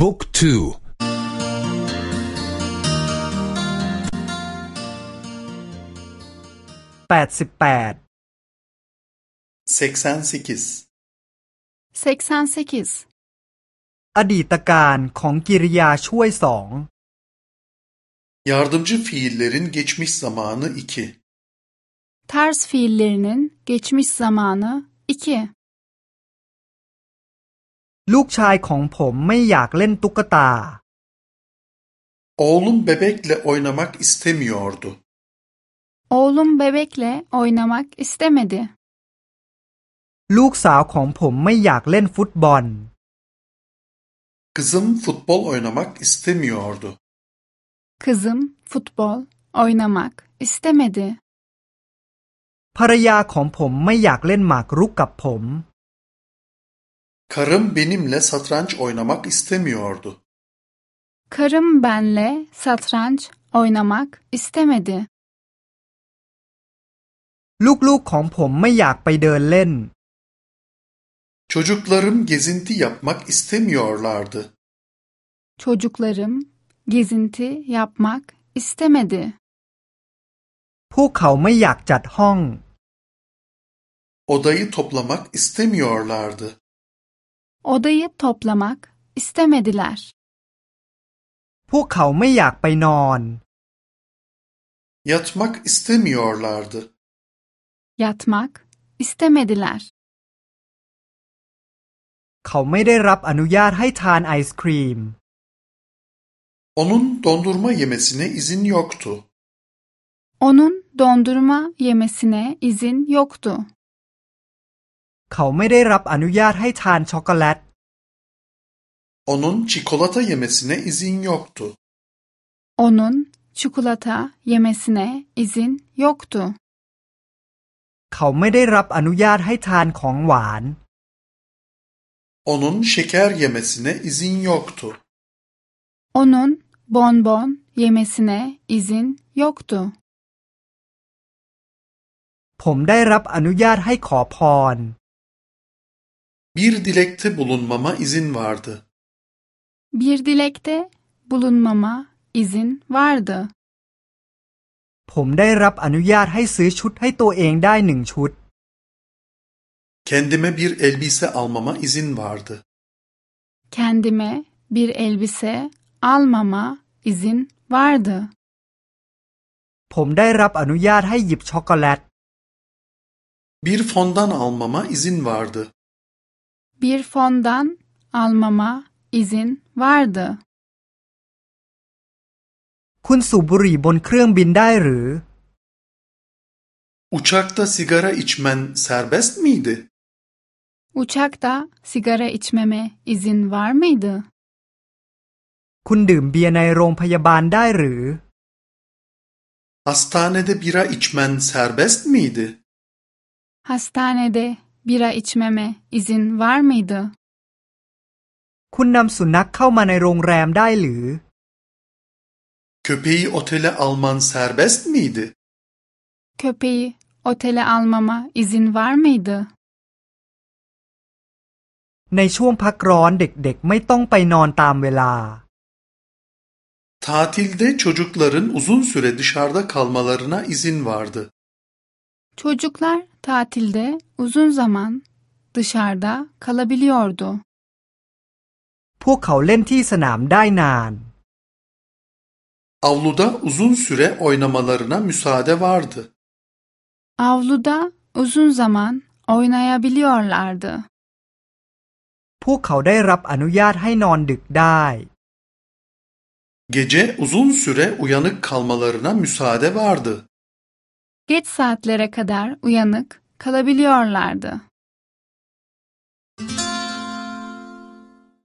บุ๊กทูแปดสิบแปด 88 88 อดีตการของกิริยาช่วยสอง Yardımcı fiillerin geçmiş zamanı 2 Ters fiillerinin geçmiş zamanı 2 ลูกชายของผมไม่อยากเล่นตุ๊กตา Oğlum bebekle oynamak istemiyordu. Oğlum bebekle oynamak istemedi. ลูกสาวของผมไม่อยากเล่นฟุตบอล Kızım futbol oynamak istemiyordu. Kızım futbol oynamak istemedi. ภรรยาของผมไม่อยากเล่นหมากรุกกับผม Karım benimle satranç oynamak istemiyordu. Karım benle satranç oynamak istemedi. ลูกๆของผมไม่อยากไปเดินเล่น Çocuklarım gezinti yapmak istemiyorlardı. Çocuklarım gezinti yapmak istemedi. พวกเขาไม่อยากจัดห้อง Odayı toplamak istemiyorlardı. Odayı toplamak istemediler. พวกเขาไม่อยากไปนอน Yatmak istemiyorlardı. Yatmak istemediler. เขาไม่ได้รับอนุญาตให้ทานไอศครีม Onun dondurma yemesine izin yoktu. Onun dondurma yemesine izin yoktu. เขาไม่ได้รับอนุญาตให้ทานช็อกโกแลต Onun çikolata yemesine izin yoktu. Onun çikolata yemesine izin yoktu. เขาไม่ได้รับอนุญาตให้ทานของหวาน Onun şeker yemesine izin yoktu. Onun bonbon yemesine izin yoktu. ผมได้รับอนุญาตให้ขอพร Bir dilekte bulunmama izin vardı. Bir dilekte bulunmama izin vardı. ผมได้รับอนุญาตให้ซื้อชุดให้ตัวเองได้หนึ่งชุด Kendime bir elbise almama izin vardı. Kendime bir elbise almama izin vardı. ผมได้รับอนุญาตให้หยิบช็อกโกแลต Bir fondan almama izin vardı. Bir fondan almama izin vardı. คุณสูบบุหรี่บนเครื่องบินได้หรือ Uçakta sigara içmen serbest miydi? Uçakta sigara içmeme izin var mıydı? คุณดื่มเบียร์ในโรงพยาบาลได้หรือ Hastanede bira içmen serbest miydi? Hastanede bira içmeme izin var mıydı? คุณนำสุนัขเข้ามาในโรงแรมได้หรือ Köpeği otele alman serbest miydi? Köpeği otele almama izin var mıydı? ในช่วงพักร้อนเด็กๆ ไม่ต้องไปนอนตามเวลา Tatilde çocukların uzun süre dışarıda kalmalarına izin vardı. Çocuklar tatilde uzun zaman dışarıda kalabiliyordu. พวกเขาเล่นที่สนามได้นาน Avluda uzun süre oynamalarına müsaade vardı. Avluda uzun zaman oynayabiliyorlardı. พวกเขาได้รับอนุญาตให้นอนดึกได้ Gece uzun süre uyanık kalmalarına müsaade vardı. Geç saatlere kadar uyanık kalabiliyorlardı.